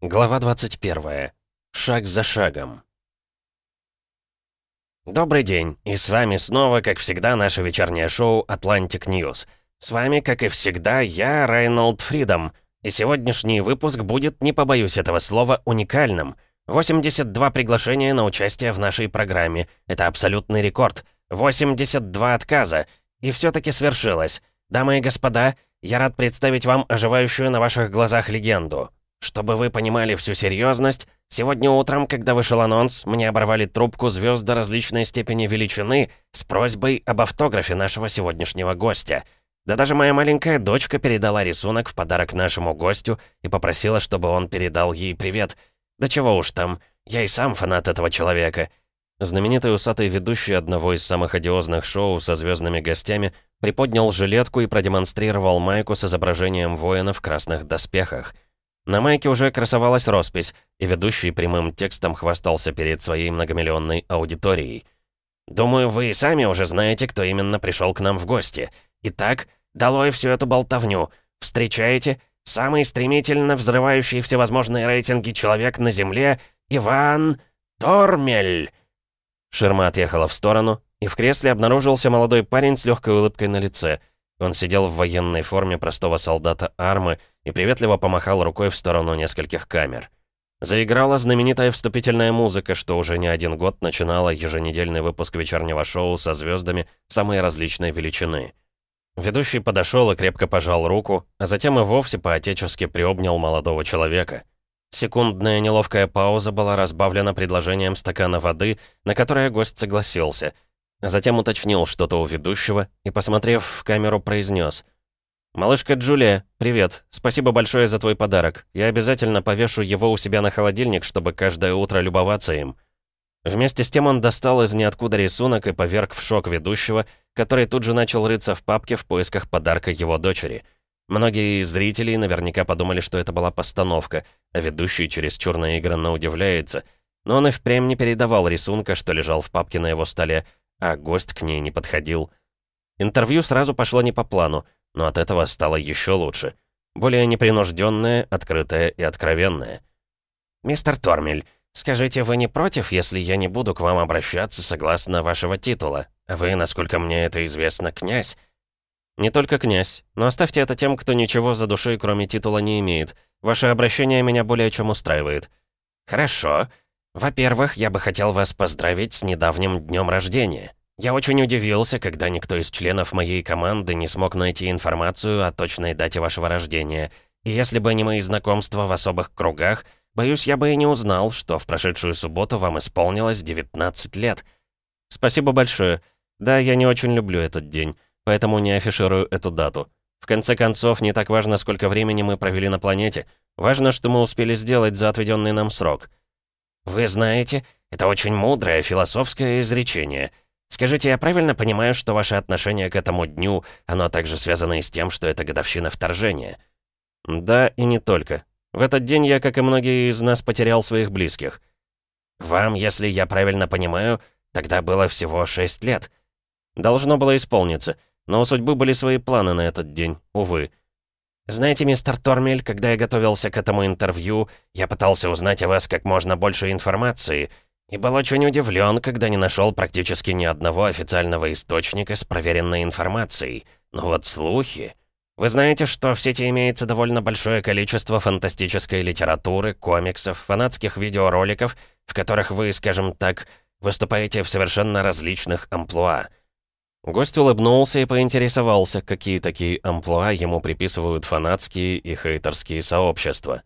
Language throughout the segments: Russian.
Глава 21. Шаг за шагом. Добрый день, и с вами снова, как всегда, наше вечернее шоу «Atlantic News». С вами, как и всегда, я, Райнолд Фридом, и сегодняшний выпуск будет, не побоюсь этого слова, уникальным. 82 приглашения на участие в нашей программе. Это абсолютный рекорд. 82 отказа. И все таки свершилось. Дамы и господа, я рад представить вам оживающую на ваших глазах легенду. Чтобы вы понимали всю серьезность, сегодня утром, когда вышел анонс, мне оборвали трубку звезды различной степени величины с просьбой об автографе нашего сегодняшнего гостя. Да даже моя маленькая дочка передала рисунок в подарок нашему гостю и попросила, чтобы он передал ей привет. Да чего уж там, я и сам фанат этого человека. Знаменитый усатый ведущий одного из самых одиозных шоу со звездными гостями приподнял жилетку и продемонстрировал майку с изображением воина в красных доспехах. На майке уже красовалась роспись, и ведущий прямым текстом хвастался перед своей многомиллионной аудиторией. «Думаю, вы и сами уже знаете, кто именно пришел к нам в гости. Итак, долой всю эту болтовню. Встречаете? Самый стремительно взрывающий всевозможные рейтинги человек на Земле — Иван Тормель!» Ширма отъехала в сторону, и в кресле обнаружился молодой парень с легкой улыбкой на лице — он сидел в военной форме простого солдата армы и приветливо помахал рукой в сторону нескольких камер. Заиграла знаменитая вступительная музыка, что уже не один год начинала еженедельный выпуск вечернего шоу со звездами самой различной величины. Ведущий подошел и крепко пожал руку, а затем и вовсе по-отечески приобнял молодого человека. Секундная неловкая пауза была разбавлена предложением стакана воды, на которое гость согласился — Затем уточнил что-то у ведущего и, посмотрев в камеру, произнес. «Малышка Джулия, привет. Спасибо большое за твой подарок. Я обязательно повешу его у себя на холодильник, чтобы каждое утро любоваться им». Вместе с тем он достал из ниоткуда рисунок и поверг в шок ведущего, который тут же начал рыться в папке в поисках подарка его дочери. Многие зрители наверняка подумали, что это была постановка, а ведущий чересчур наигранно удивляется. Но он и впрямь не передавал рисунка, что лежал в папке на его столе, а гость к ней не подходил. Интервью сразу пошло не по плану, но от этого стало еще лучше. Более непринужденное, открытое и откровенное. «Мистер Тормель, скажите, вы не против, если я не буду к вам обращаться согласно вашего титула? Вы, насколько мне это известно, князь?» «Не только князь, но оставьте это тем, кто ничего за душой, кроме титула, не имеет. Ваше обращение меня более чем устраивает». «Хорошо. Во-первых, я бы хотел вас поздравить с недавним днем рождения. Я очень удивился, когда никто из членов моей команды не смог найти информацию о точной дате вашего рождения. И если бы не мои знакомства в особых кругах, боюсь, я бы и не узнал, что в прошедшую субботу вам исполнилось 19 лет. Спасибо большое. Да, я не очень люблю этот день, поэтому не афиширую эту дату. В конце концов, не так важно, сколько времени мы провели на планете. Важно, что мы успели сделать за отведенный нам срок. «Вы знаете, это очень мудрое философское изречение. Скажите, я правильно понимаю, что ваше отношение к этому дню, оно также связано и с тем, что это годовщина вторжения?» «Да, и не только. В этот день я, как и многие из нас, потерял своих близких». «Вам, если я правильно понимаю, тогда было всего шесть лет». «Должно было исполниться, но у судьбы были свои планы на этот день, увы». «Знаете, мистер Тормель, когда я готовился к этому интервью, я пытался узнать о вас как можно больше информации, и был очень удивлен, когда не нашел практически ни одного официального источника с проверенной информацией. Но вот слухи... Вы знаете, что в сети имеется довольно большое количество фантастической литературы, комиксов, фанатских видеороликов, в которых вы, скажем так, выступаете в совершенно различных амплуа. Гость улыбнулся и поинтересовался, какие такие амплуа ему приписывают фанатские и хейтерские сообщества.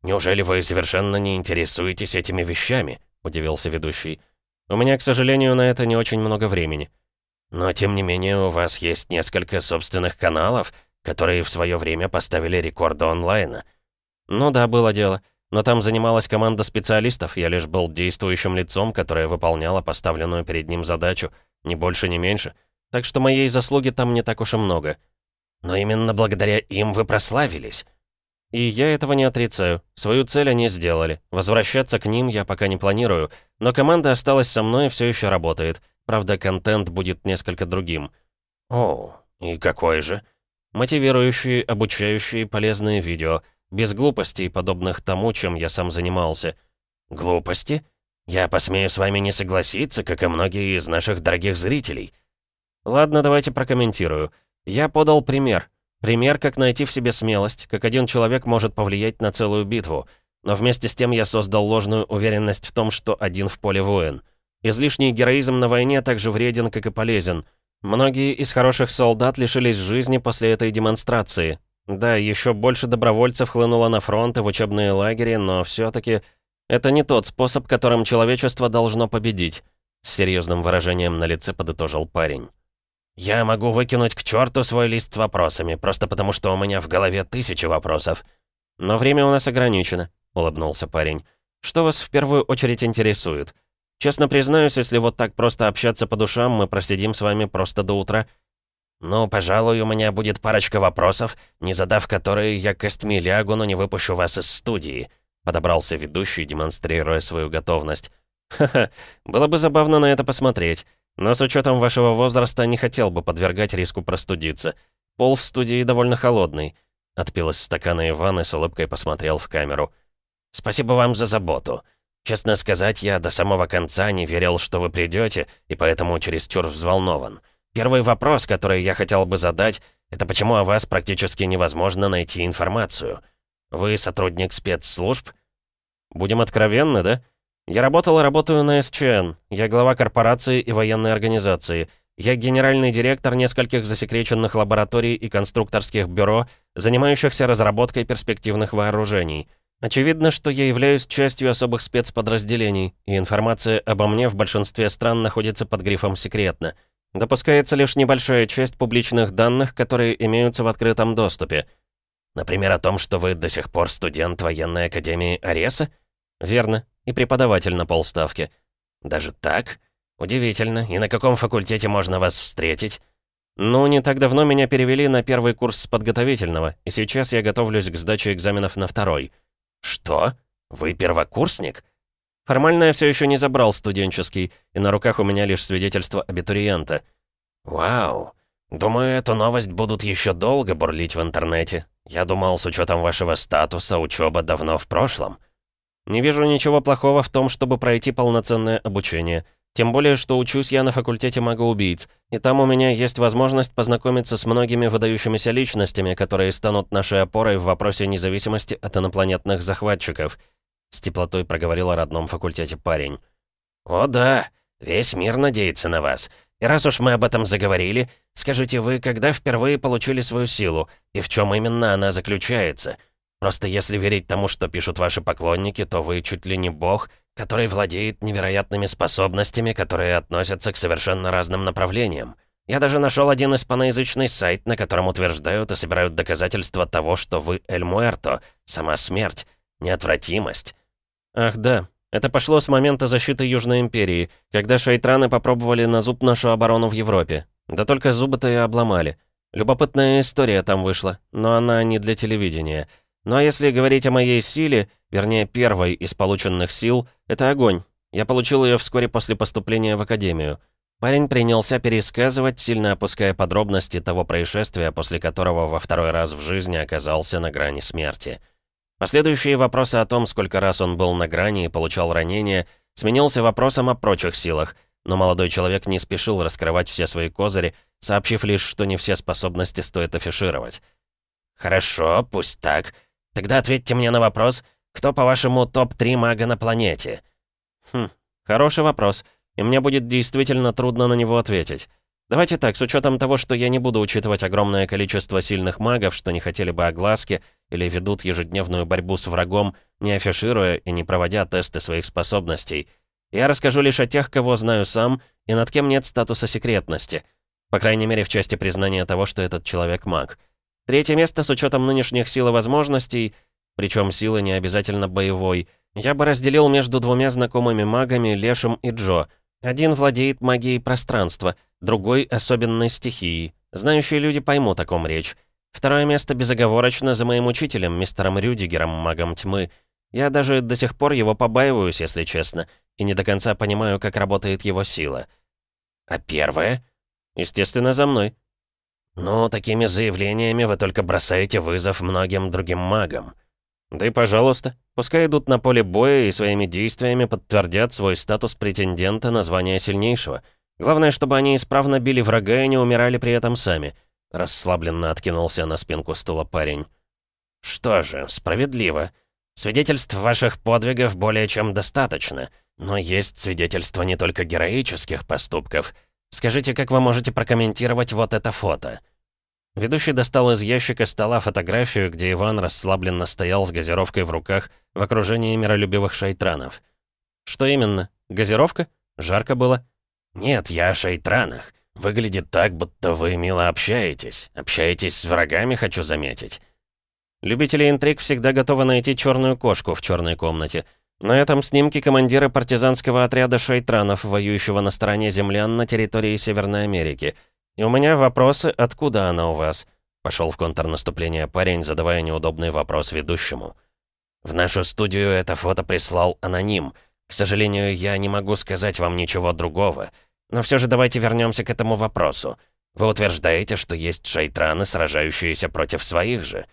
«Неужели вы совершенно не интересуетесь этими вещами?» — удивился ведущий. «У меня, к сожалению, на это не очень много времени. Но, тем не менее, у вас есть несколько собственных каналов, которые в свое время поставили рекорды онлайна». «Ну да, было дело. Но там занималась команда специалистов, я лишь был действующим лицом, которое выполняло поставленную перед ним задачу, ни больше, ни меньше». Так что моей заслуги там не так уж и много. Но именно благодаря им вы прославились. И я этого не отрицаю. Свою цель они сделали. Возвращаться к ним я пока не планирую. Но команда осталась со мной и все еще работает. Правда, контент будет несколько другим. О, и какой же? Мотивирующие, обучающие, полезные видео. Без глупостей, подобных тому, чем я сам занимался. Глупости? Я посмею с вами не согласиться, как и многие из наших дорогих зрителей. Ладно, давайте прокомментирую. Я подал пример. Пример, как найти в себе смелость, как один человек может повлиять на целую битву. Но вместе с тем я создал ложную уверенность в том, что один в поле воин. Излишний героизм на войне так же вреден, как и полезен. Многие из хороших солдат лишились жизни после этой демонстрации. Да, еще больше добровольцев хлынуло на фронт и в учебные лагеря, но все таки это не тот способ, которым человечество должно победить», — с серьезным выражением на лице подытожил парень. «Я могу выкинуть к черту свой лист с вопросами, просто потому что у меня в голове тысячи вопросов». «Но время у нас ограничено», — улыбнулся парень. «Что вас в первую очередь интересует? Честно признаюсь, если вот так просто общаться по душам, мы просидим с вами просто до утра». «Ну, пожалуй, у меня будет парочка вопросов, не задав которые я костьми лягу, но не выпущу вас из студии», Подобрался ведущий, демонстрируя свою готовность. «Ха-ха, было бы забавно на это посмотреть. Но с учетом вашего возраста не хотел бы подвергать риску простудиться. Пол в студии довольно холодный». Отпил из стакана Иван и с улыбкой посмотрел в камеру. «Спасибо вам за заботу. Честно сказать, я до самого конца не верил, что вы придете, и поэтому чересчур взволнован. Первый вопрос, который я хотел бы задать, это почему о вас практически невозможно найти информацию?» «Вы сотрудник спецслужб?» «Будем откровенны, да? Я работал и работаю на СЧН. Я глава корпорации и военной организации. Я генеральный директор нескольких засекреченных лабораторий и конструкторских бюро, занимающихся разработкой перспективных вооружений. Очевидно, что я являюсь частью особых спецподразделений, и информация обо мне в большинстве стран находится под грифом «секретно». Допускается лишь небольшая часть публичных данных, которые имеются в открытом доступе — Например, о том, что вы до сих пор студент военной академии Ареса? Верно. И преподаватель на полставки. Даже так? Удивительно. И на каком факультете можно вас встретить? Ну, не так давно меня перевели на первый курс подготовительного, и сейчас я готовлюсь к сдаче экзаменов на второй. Что? Вы первокурсник? Формально я все еще не забрал студенческий, и на руках у меня лишь свидетельство абитуриента. Вау. Думаю, эту новость будут еще долго бурлить в интернете. Я думал, с учетом вашего статуса, учеба давно в прошлом. Не вижу ничего плохого в том, чтобы пройти полноценное обучение. Тем более, что учусь я на факультете магоубийц, и там у меня есть возможность познакомиться с многими выдающимися личностями, которые станут нашей опорой в вопросе независимости от инопланетных захватчиков. С теплотой проговорил о родном факультете парень. «О да, весь мир надеется на вас. И раз уж мы об этом заговорили, скажите вы, когда впервые получили свою силу, и в чем именно она заключается? Просто если верить тому, что пишут ваши поклонники, то вы чуть ли не бог, который владеет невероятными способностями, которые относятся к совершенно разным направлениям. Я даже нашел один испаноязычный сайт, на котором утверждают и собирают доказательства того, что вы Эль Муэрто, сама смерть, неотвратимость. Ах да, это пошло с момента защиты Южной Империи, когда шайтраны попробовали на зуб нашу оборону в Европе. Да только зубы-то и обломали. Любопытная история там вышла, но она не для телевидения. Ну а если говорить о моей силе, вернее, первой из полученных сил, это огонь. Я получил ее вскоре после поступления в Академию. Парень принялся пересказывать, сильно опуская подробности того происшествия, после которого во второй раз в жизни оказался на грани смерти. Последующие вопросы о том, сколько раз он был на грани и получал ранения, сменился вопросом о прочих силах, но молодой человек не спешил раскрывать все свои козыри, сообщив лишь, что не все способности стоит афишировать. «Хорошо, пусть так. Тогда ответьте мне на вопрос, кто, по-вашему, топ-3 мага на планете?» «Хм, хороший вопрос, и мне будет действительно трудно на него ответить. Давайте так, с учетом того, что я не буду учитывать огромное количество сильных магов, что не хотели бы огласки или ведут ежедневную борьбу с врагом, не афишируя и не проводя тесты своих способностей. Я расскажу лишь о тех, кого знаю сам и над кем нет статуса секретности. По крайней мере, в части признания того, что этот человек маг. Третье место с учетом нынешних сил и возможностей, причем силы не обязательно боевой, я бы разделил между двумя знакомыми магами, Лешем и Джо. Один владеет магией пространства — другой — особенной стихией. Знающие люди поймут, о ком речь. Второе место безоговорочно за моим учителем, мистером Рюдигером, магом тьмы. Я даже до сих пор его побаиваюсь, если честно, и не до конца понимаю, как работает его сила. А первое? Естественно, за мной. Ну, такими заявлениями вы только бросаете вызов многим другим магам. Да и пожалуйста, пускай идут на поле боя и своими действиями подтвердят свой статус претендента на звание сильнейшего. Главное, чтобы они исправно били врага и не умирали при этом сами. Расслабленно откинулся на спинку стула парень. Что же, справедливо. Свидетельств ваших подвигов более чем достаточно. Но есть свидетельства не только героических поступков. Скажите, как вы можете прокомментировать вот это фото?» Ведущий достал из ящика стола фотографию, где Иван расслабленно стоял с газировкой в руках в окружении миролюбивых шайтранов. «Что именно? Газировка? Жарко было?» «Нет, я о шайтранах. Выглядит так, будто вы мило общаетесь. Общаетесь с врагами, хочу заметить». Любители интриг всегда готовы найти черную кошку в черной комнате. На этом снимке командира партизанского отряда шайтранов, воюющего на стороне землян на территории Северной Америки. И у меня вопросы, откуда она у вас? Пошел в контрнаступление парень, задавая неудобный вопрос ведущему. В нашу студию это фото прислал аноним. К сожалению, я не могу сказать вам ничего другого. Но все же давайте вернемся к этому вопросу. Вы утверждаете, что есть шайтраны, сражающиеся против своих же.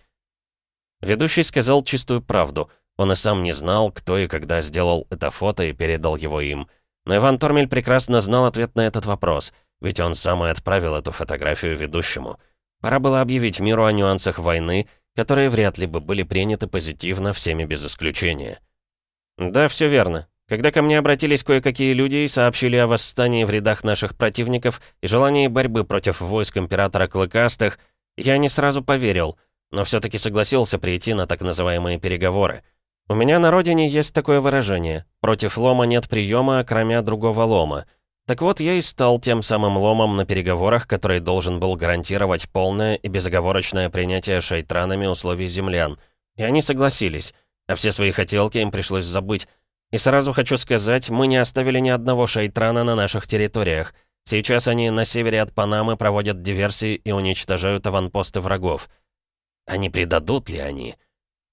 Ведущий сказал чистую правду — он и сам не знал, кто и когда сделал это фото и передал его им. Но Иван Тормель прекрасно знал ответ на этот вопрос, ведь он сам и отправил эту фотографию ведущему. Пора было объявить миру о нюансах войны, которые вряд ли бы были приняты позитивно всеми без исключения. «Да, все верно. Когда ко мне обратились кое-какие люди и сообщили о восстании в рядах наших противников и желании борьбы против войск Императора Клыкастых, я не сразу поверил, но все-таки согласился прийти на так называемые переговоры. У меня на родине есть такое выражение «против лома нет приема, кроме другого лома». Так вот, я и стал тем самым ломом на переговорах, который должен был гарантировать полное и безоговорочное принятие шайтранами условий землян. И они согласились, а все свои хотелки им пришлось забыть. И сразу хочу сказать, мы не оставили ни одного шайтрана на наших территориях. Сейчас они на севере от Панамы проводят диверсии и уничтожают аванпосты врагов. А не предадут ли они?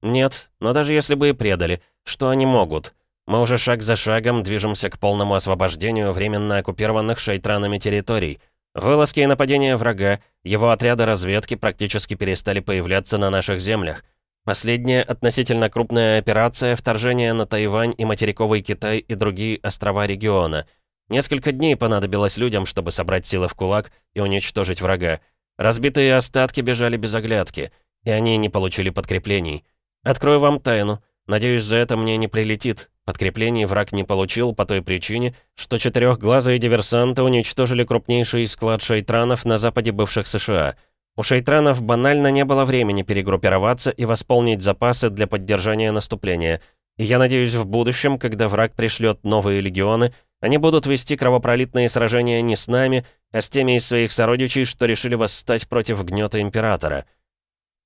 «Нет, но даже если бы и предали, что они могут? Мы уже шаг за шагом движемся к полному освобождению временно оккупированных шейтранами территорий. Вылазки и нападения врага, его отряды разведки практически перестали появляться на наших землях. Последняя относительно крупная операция — вторжение на Тайвань и материковый Китай и другие острова региона. Несколько дней понадобилось людям, чтобы собрать силы в кулак и уничтожить врага. Разбитые остатки бежали без оглядки, и они не получили подкреплений. Открою вам тайну. Надеюсь, за это мне не прилетит. Подкреплений враг не получил по той причине, что четырехглазые диверсанты уничтожили крупнейший склад шейтранов на западе бывших США. У шейтранов банально не было времени перегруппироваться и восполнить запасы для поддержания наступления. И я надеюсь, в будущем, когда враг пришлет новые легионы, они будут вести кровопролитные сражения не с нами, а с теми из своих сородичей, что решили восстать против гнета Императора.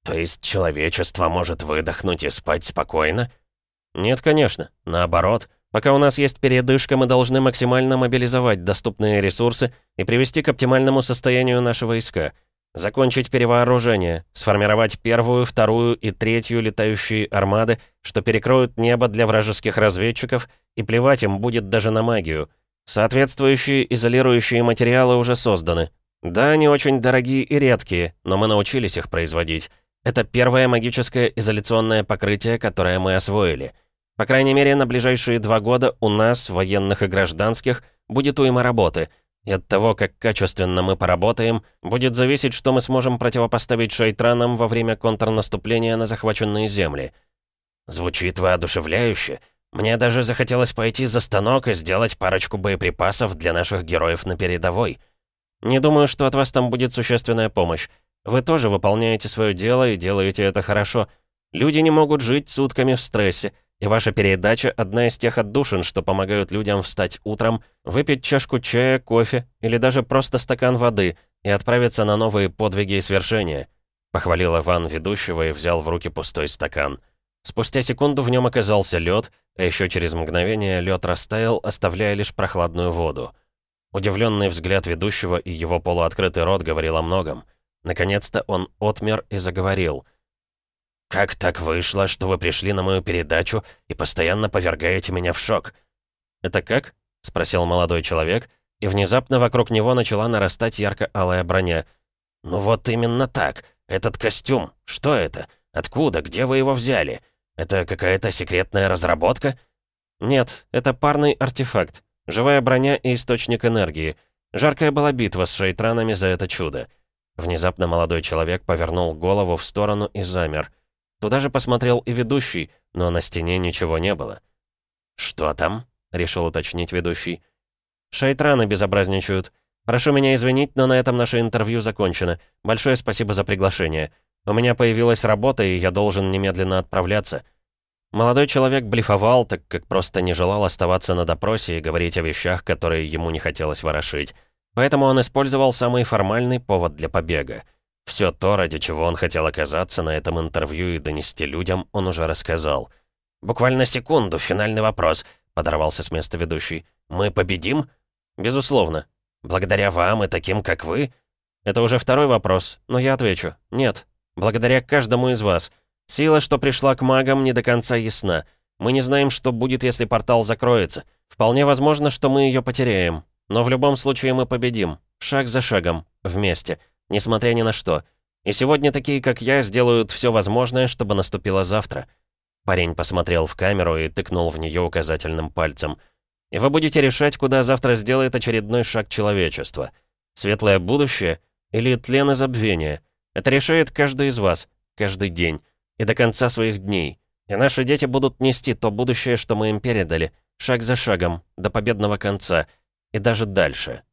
То есть человечество может выдохнуть и спать спокойно? Нет, конечно. Наоборот. Пока у нас есть передышка, мы должны максимально мобилизовать доступные ресурсы и привести к оптимальному состоянию наши войска. Закончить перевооружение, сформировать первую, вторую и третью летающие армады, что перекроют небо для вражеских разведчиков, и плевать им будет даже на магию. Соответствующие изолирующие материалы уже созданы. Да, они очень дорогие и редкие, но мы научились их производить. Это первое магическое изоляционное покрытие, которое мы освоили. По крайней мере, на ближайшие два года у нас, военных и гражданских, будет уйма работы. И от того, как качественно мы поработаем, будет зависеть, что мы сможем противопоставить шейтранам во время контрнаступления на захваченные земли. Звучит воодушевляюще. Мне даже захотелось пойти за станок и сделать парочку боеприпасов для наших героев на передовой. Не думаю, что от вас там будет существенная помощь. Вы тоже выполняете свое дело и делаете это хорошо. Люди не могут жить сутками в стрессе, и ваша передача — одна из тех отдушин, что помогают людям встать утром, выпить чашку чая, кофе или даже просто стакан воды и отправиться на новые подвиги и свершения. Похвалил Иван ведущего и взял в руки пустой стакан. Спустя секунду в нем оказался лед, а еще через мгновение лед растаял, оставляя лишь прохладную воду. Удивленный взгляд ведущего и его полуоткрытый рот говорил о многом. Наконец-то он отмер и заговорил. «Как так вышло, что вы пришли на мою передачу и постоянно повергаете меня в шок?» «Это как?» — спросил молодой человек, и внезапно вокруг него начала нарастать ярко-алая броня. «Ну вот именно так. Этот костюм. Что это? Откуда? Где вы его взяли? Это какая-то секретная разработка?» «Нет, это парный артефакт. Живая броня и источник энергии. Жаркая была битва с шейтранами за это чудо». Внезапно молодой человек повернул голову в сторону и замер. Туда же посмотрел и ведущий, но на стене ничего не было. «Что там?» — решил уточнить ведущий. «Шайтраны безобразничают. Прошу меня извинить, но на этом наше интервью закончено. Большое спасибо за приглашение. У меня появилась работа, и я должен немедленно отправляться». Молодой человек блефовал, так как просто не желал оставаться на допросе и говорить о вещах, которые ему не хотелось ворошить. Поэтому он использовал самый формальный повод для побега. Все то, ради чего он хотел оказаться на этом интервью и донести людям, он уже рассказал. «Буквально секунду, финальный вопрос», — подорвался с места ведущий. «Мы победим?» «Безусловно. Благодаря вам и таким, как вы?» «Это уже второй вопрос, но я отвечу. Нет. Благодаря каждому из вас. Сила, что пришла к магам, не до конца ясна. Мы не знаем, что будет, если портал закроется. Вполне возможно, что мы ее потеряем. Но в любом случае мы победим. Шаг за шагом. Вместе. Несмотря ни на что. И сегодня такие, как я, сделают все возможное, чтобы наступило завтра». Парень посмотрел в камеру и тыкнул в нее указательным пальцем. «И вы будете решать, куда завтра сделает очередной шаг человечества. Светлое будущее или тлен и забвение?» Это решает каждый из вас, каждый день, и до конца своих дней. И наши дети будут нести то будущее, что мы им передали, шаг за шагом, до победного конца, и даже дальше.